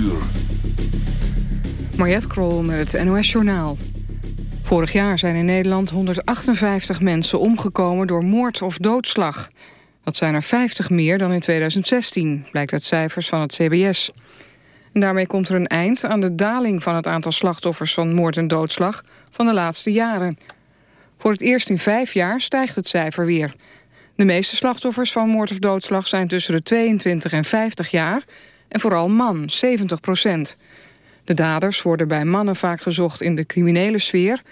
uur. Krol met het NOS Journaal. Vorig jaar zijn in Nederland 158 mensen omgekomen door moord of doodslag. Dat zijn er 50 meer dan in 2016, blijkt uit cijfers van het CBS. En daarmee komt er een eind aan de daling van het aantal slachtoffers van moord en doodslag van de laatste jaren. Voor het eerst in vijf jaar stijgt het cijfer weer. De meeste slachtoffers van moord of doodslag zijn tussen de 22 en 50 jaar... en vooral man, 70 procent. De daders worden bij mannen vaak gezocht in de criminele sfeer.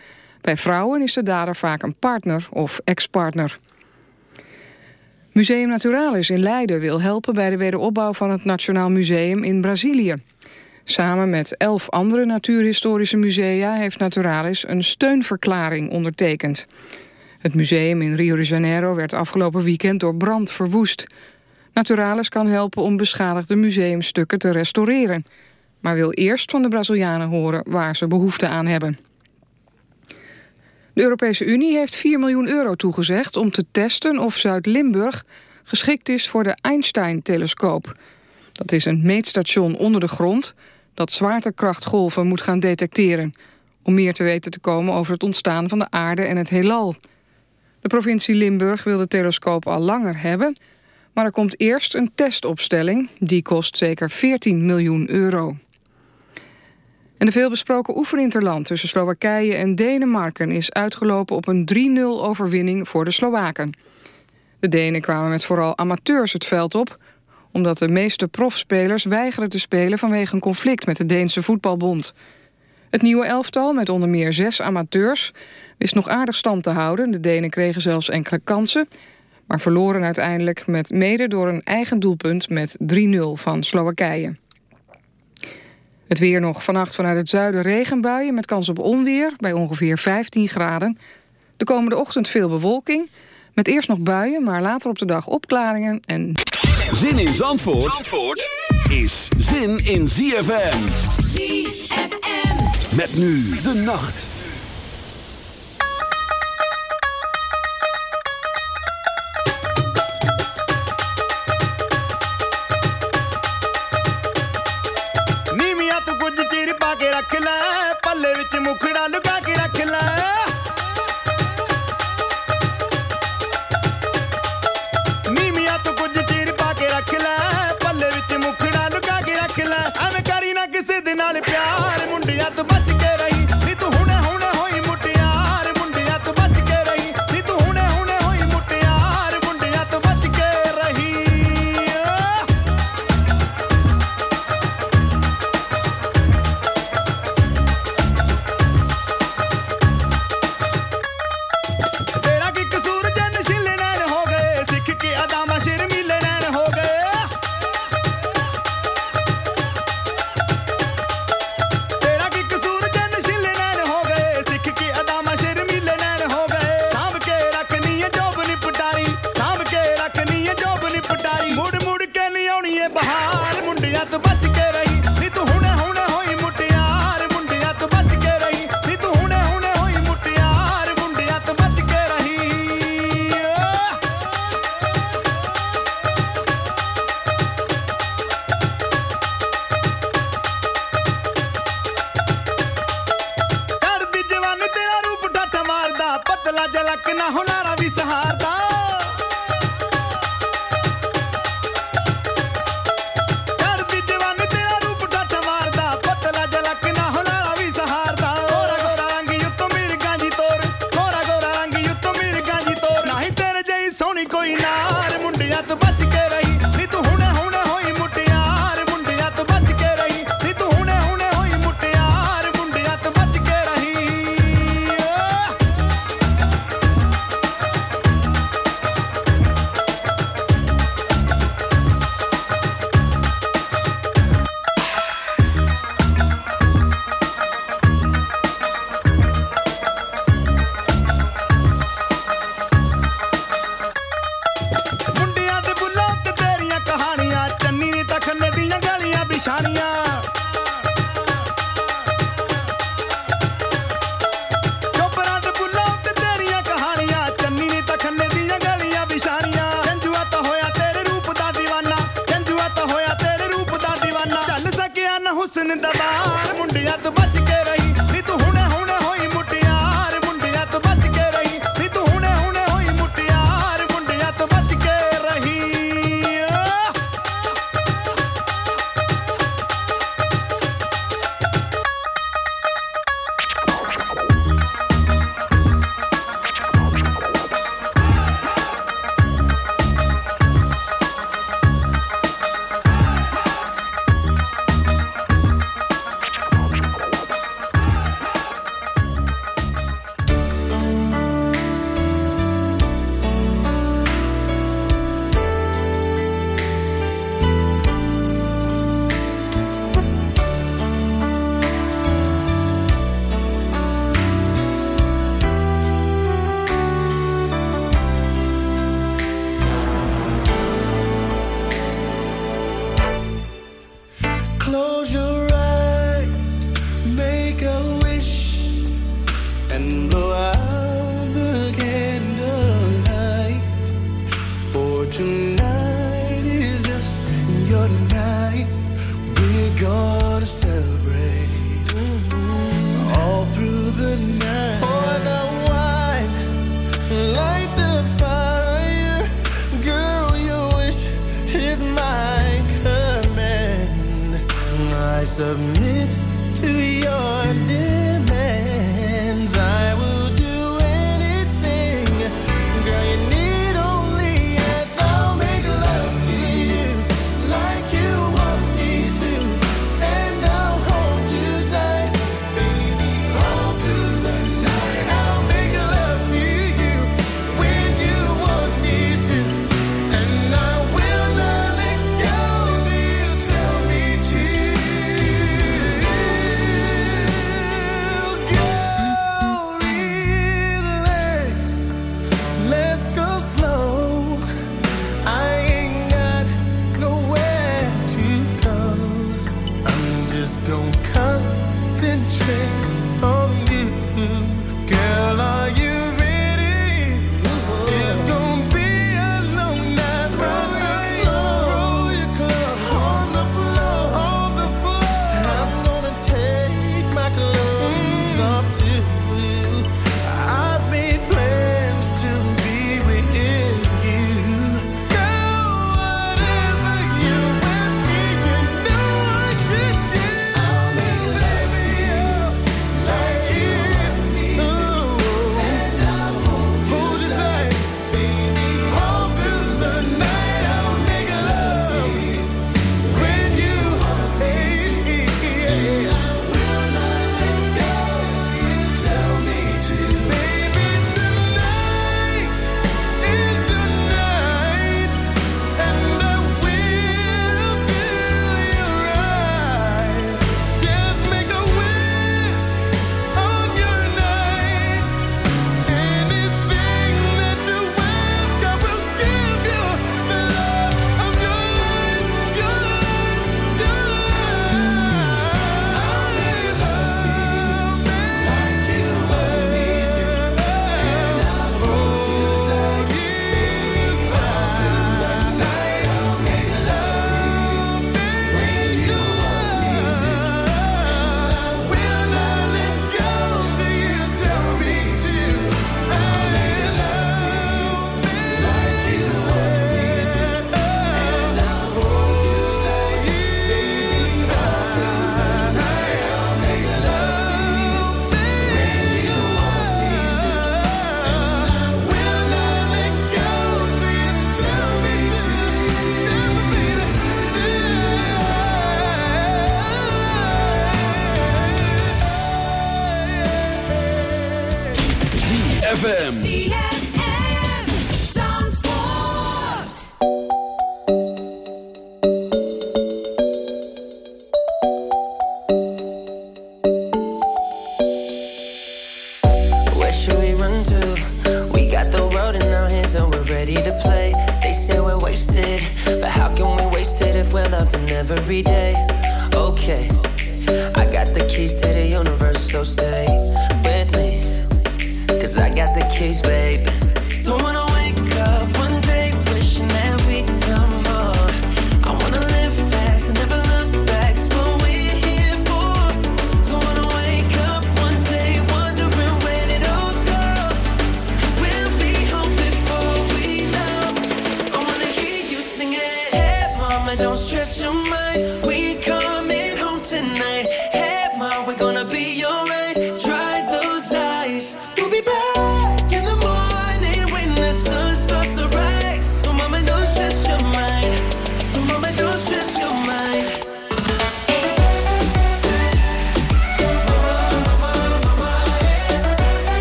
Bij vrouwen is de dader vaak een partner of ex-partner. Museum Naturalis in Leiden wil helpen bij de wederopbouw van het Nationaal Museum in Brazilië. Samen met elf andere natuurhistorische musea heeft Naturalis een steunverklaring ondertekend. Het museum in Rio de Janeiro werd afgelopen weekend door brand verwoest. Naturalis kan helpen om beschadigde museumstukken te restaureren... maar wil eerst van de Brazilianen horen waar ze behoefte aan hebben. De Europese Unie heeft 4 miljoen euro toegezegd om te testen of Zuid-Limburg geschikt is voor de Einstein-telescoop. Dat is een meetstation onder de grond dat zwaartekrachtgolven moet gaan detecteren... om meer te weten te komen over het ontstaan van de aarde en het heelal. De provincie Limburg wil de telescoop al langer hebben... maar er komt eerst een testopstelling. Die kost zeker 14 miljoen euro. En de veelbesproken oefeninterland tussen Slowakije en Denemarken... is uitgelopen op een 3-0 overwinning voor de Slowaken. De Denen kwamen met vooral amateurs het veld op... omdat de meeste profspelers weigeren te spelen... vanwege een conflict met de Deense voetbalbond. Het nieuwe elftal, met onder meer zes amateurs... wist nog aardig stand te houden. De Denen kregen zelfs enkele kansen... maar verloren uiteindelijk met mede door een eigen doelpunt... met 3-0 van Slowakije. Het weer nog vannacht vanuit het zuiden regenbuien met kans op onweer bij ongeveer 15 graden. De komende ochtend veel bewolking. Met eerst nog buien, maar later op de dag opklaringen en... Zin in Zandvoort, Zandvoort is zin in ZFM. ZFM. Met nu de nacht. ਸੁਖੜਾ ਲੁਕਾ ਕੇ ਪਤਲਾ ਜਲਕ ਨਾ ਹੁਨਾਰਾ ਵੀ ਸਹਾਰਦਾ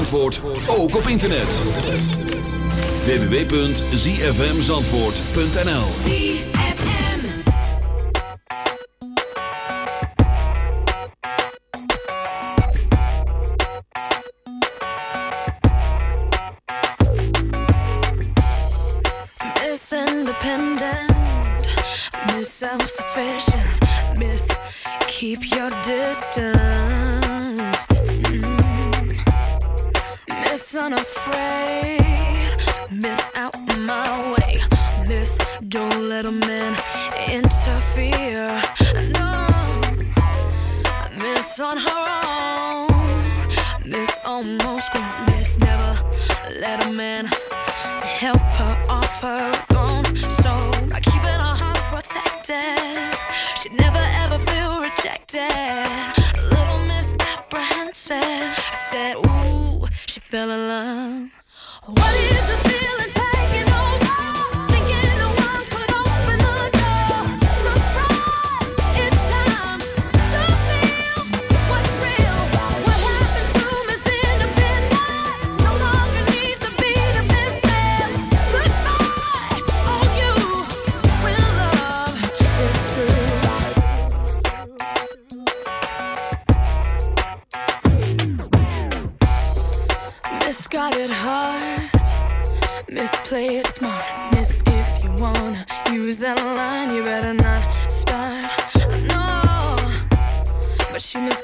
Zandvoort ook op internet. www.zfmzandvoort.nl ZFM. Miss Independent, Miss Self Sufficient, Miss Keep Your Distance,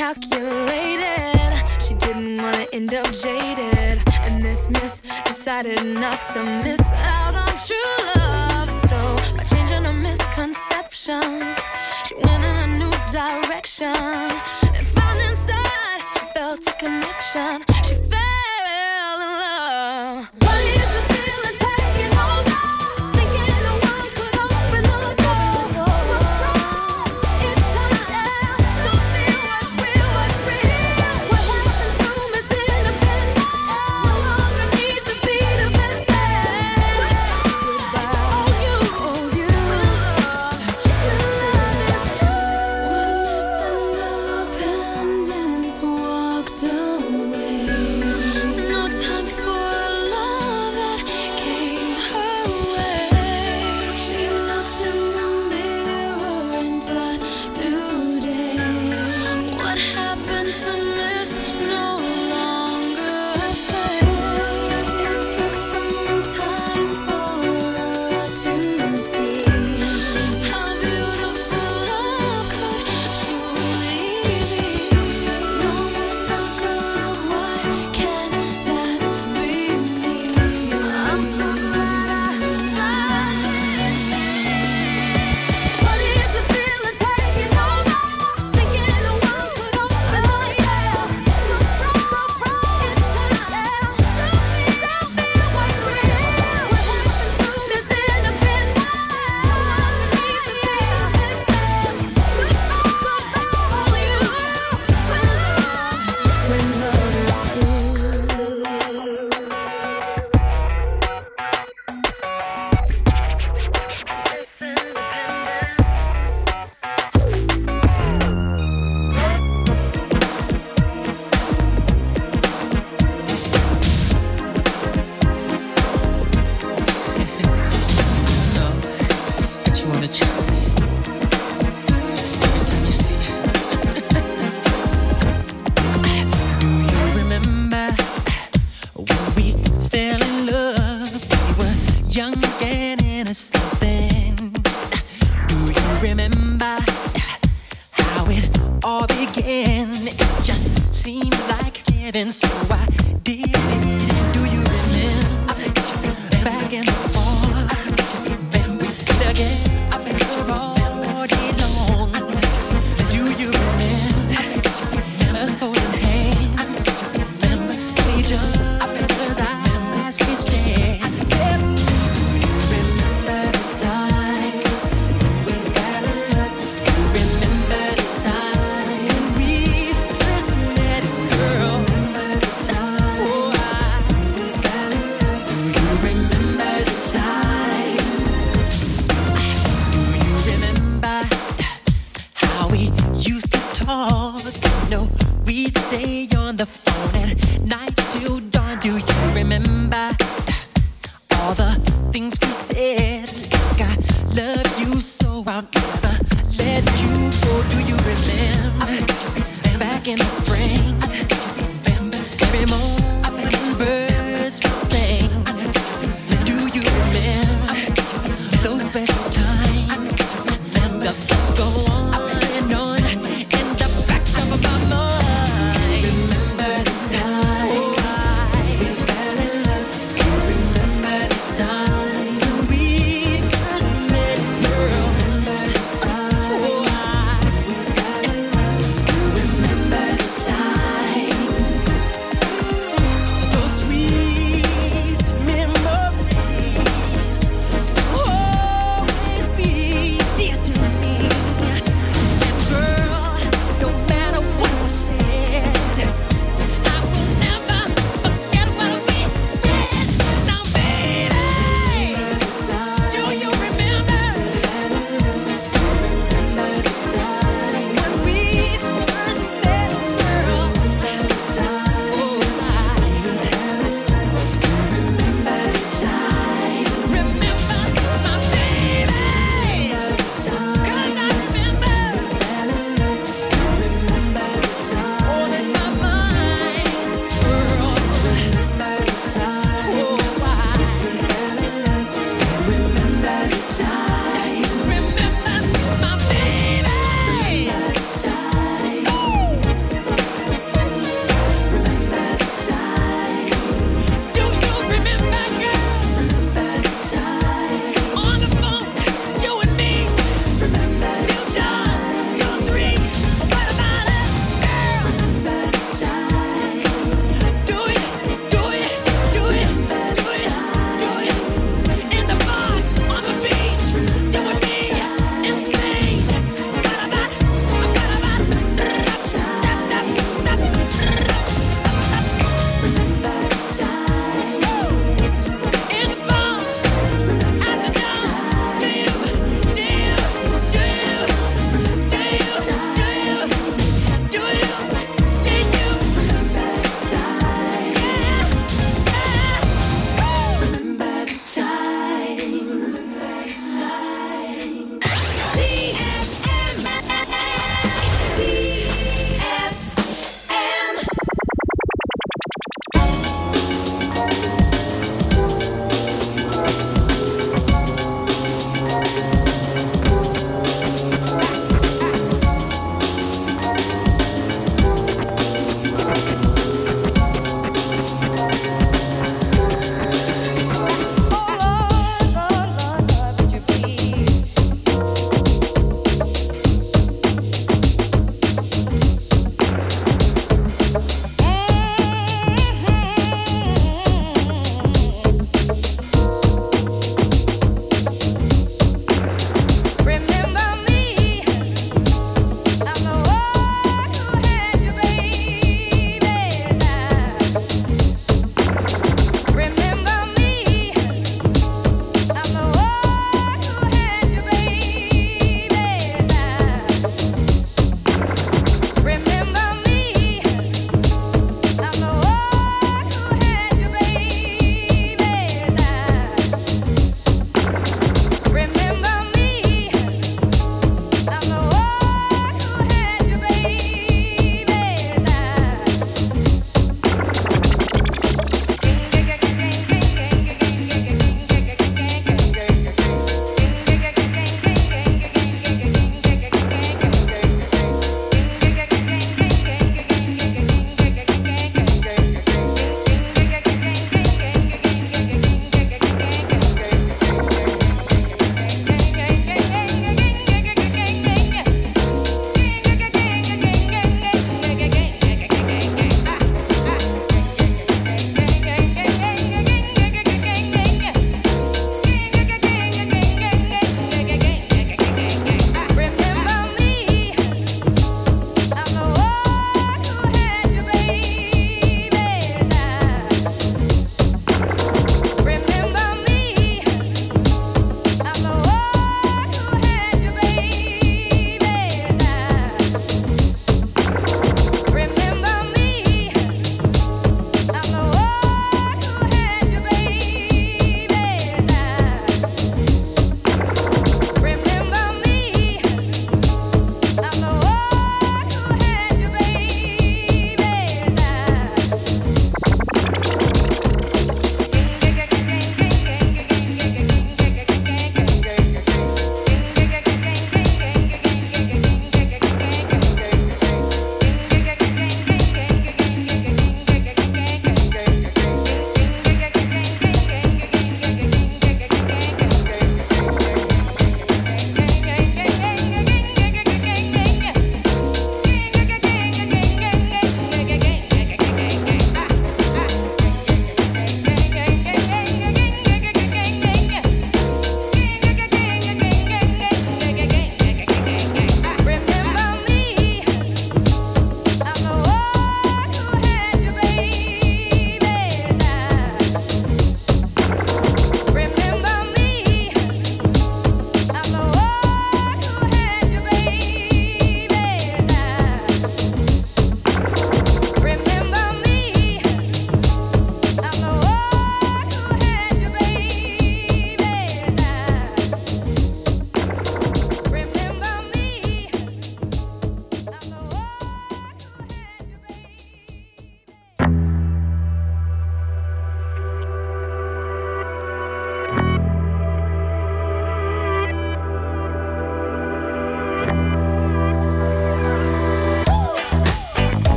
but she. Didn't wanna end up jaded. And this miss decided not to miss out on true love. So by changing her misconceptions, she went in a new direction and found inside she felt a connection.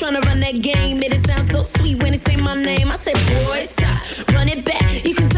tryna run that game. Made it so sweet when they say my name. I say, boy, stop, run it back. You can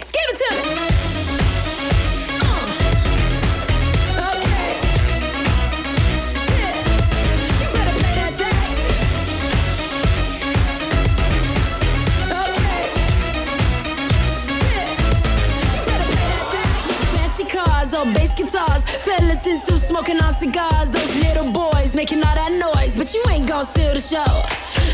Give it to me. Uh, okay. You better play that sax. Okay. You better play that sax. Fancy cars bass guitars. Fellas in suits smoking on cigars. Those little boys making all that noise. But you ain't gonna steal the show.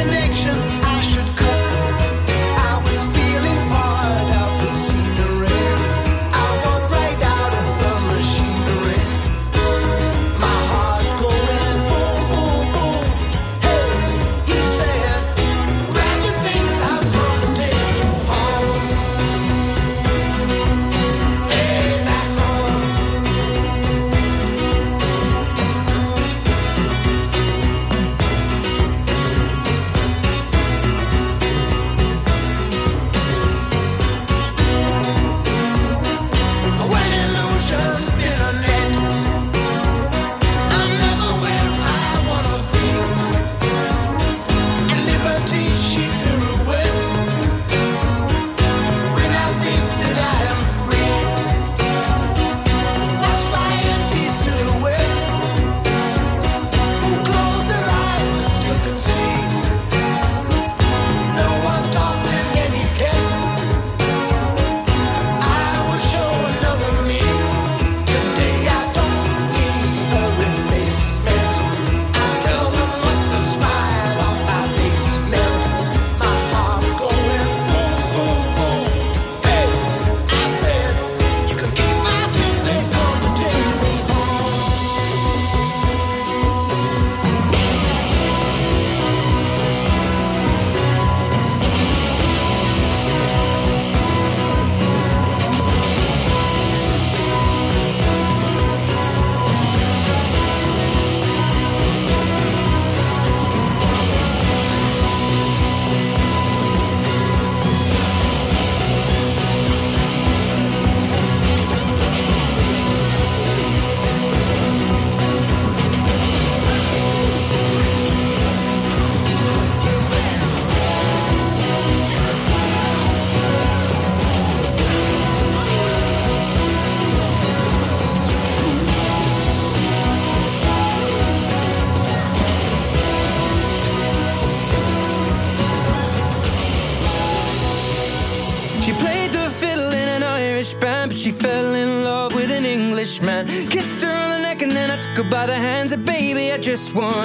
connection.